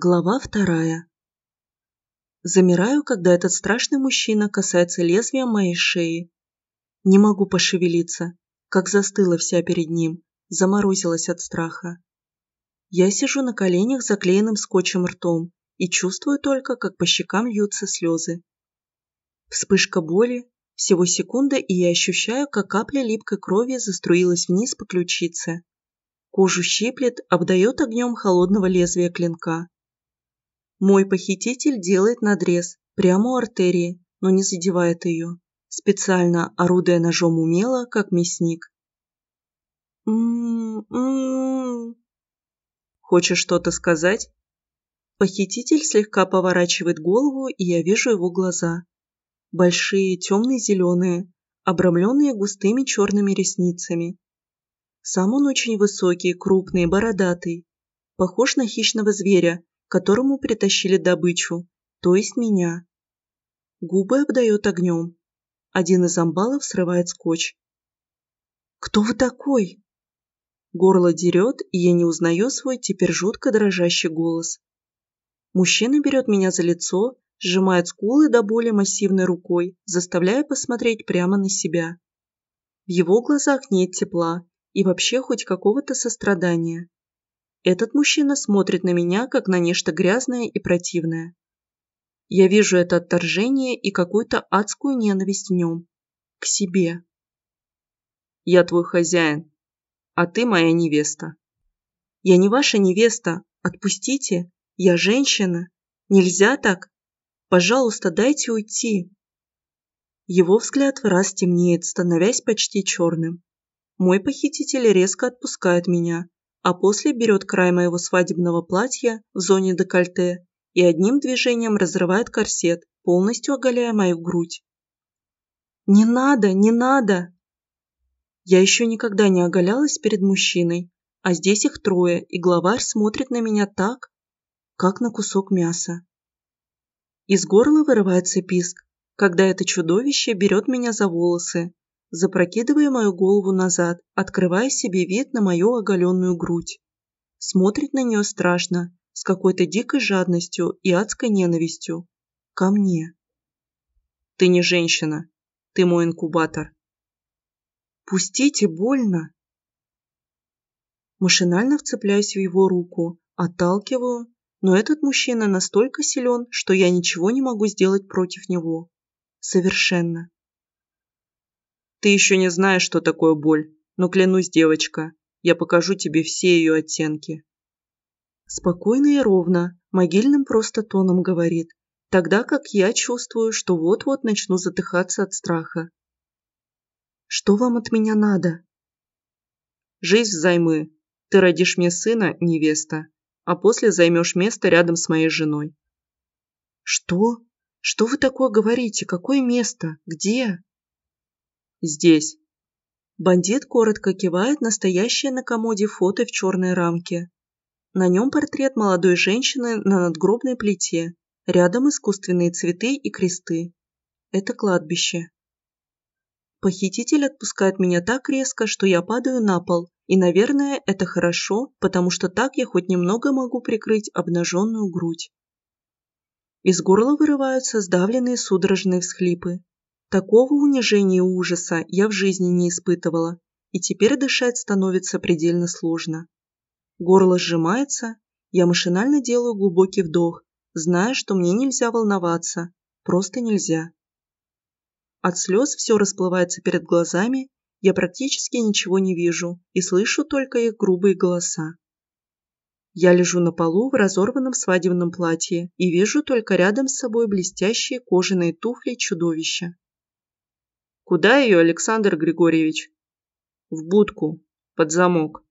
Глава вторая. Замираю, когда этот страшный мужчина касается лезвия моей шеи. Не могу пошевелиться, как застыла вся перед ним, заморозилась от страха. Я сижу на коленях заклеенным скотчем ртом и чувствую только, как по щекам льются слезы. Вспышка боли, всего секунда, и я ощущаю, как капля липкой крови заструилась вниз по ключице. Кожу щиплет, обдает огнем холодного лезвия клинка. Мой похититель делает надрез прямо у артерии, но не задевает ее, специально орудуя ножом умело, как мясник. «М-м-м...» «Хочешь что-то сказать?» Похититель слегка поворачивает голову, и я вижу его глаза. Большие, темно-зеленые, обрамленные густыми черными ресницами. Сам он очень высокий, крупный, бородатый. Похож на хищного зверя, которому притащили добычу, то есть меня. Губы обдает огнем. Один из амбалов срывает скотч. «Кто вы такой?» Горло дерет, и я не узнаю свой теперь жутко дрожащий голос. Мужчина берет меня за лицо, сжимает скулы до боли массивной рукой, заставляя посмотреть прямо на себя. В его глазах нет тепла и вообще хоть какого-то сострадания. Этот мужчина смотрит на меня, как на нечто грязное и противное. Я вижу это отторжение и какую-то адскую ненависть в нем. К себе. Я твой хозяин, а ты моя невеста. Я не ваша невеста. Отпустите. Я женщина. Нельзя так. Пожалуйста, дайте уйти. Его взгляд в раз темнеет, становясь почти черным. Мой похититель резко отпускает меня, а после берет край моего свадебного платья в зоне декольте и одним движением разрывает корсет, полностью оголяя мою грудь. «Не надо, не надо!» Я еще никогда не оголялась перед мужчиной, а здесь их трое, и главарь смотрит на меня так, как на кусок мяса. Из горла вырывается писк, когда это чудовище берет меня за волосы, запрокидывая мою голову назад, открывая себе вид на мою оголенную грудь. Смотрит на нее страшно, с какой-то дикой жадностью и адской ненавистью. Ко мне. Ты не женщина. Ты мой инкубатор. Пустите, больно. Машинально вцепляюсь в его руку, отталкиваю, но этот мужчина настолько силен, что я ничего не могу сделать против него. Совершенно. Ты еще не знаешь, что такое боль, но клянусь, девочка, я покажу тебе все ее оттенки. Спокойно и ровно, могильным просто тоном говорит, тогда как я чувствую, что вот-вот начну затыхаться от страха. Что вам от меня надо? Жизнь взаймы. Ты родишь мне сына, невеста, а после займешь место рядом с моей женой. Что? Что вы такое говорите? Какое место? Где? Здесь. Бандит коротко кивает настоящее на комоде фото в черной рамке. На нем портрет молодой женщины на надгробной плите. Рядом искусственные цветы и кресты. Это кладбище. Похититель отпускает меня так резко, что я падаю на пол, и, наверное, это хорошо, потому что так я хоть немного могу прикрыть обнаженную грудь. Из горла вырываются сдавленные судорожные всхлипы. Такого унижения и ужаса я в жизни не испытывала, и теперь дышать становится предельно сложно. Горло сжимается, я машинально делаю глубокий вдох, зная, что мне нельзя волноваться, просто нельзя. От слез все расплывается перед глазами, я практически ничего не вижу и слышу только их грубые голоса. Я лежу на полу в разорванном свадебном платье и вижу только рядом с собой блестящие кожаные туфли чудовища. Куда ее, Александр Григорьевич? В будку, под замок.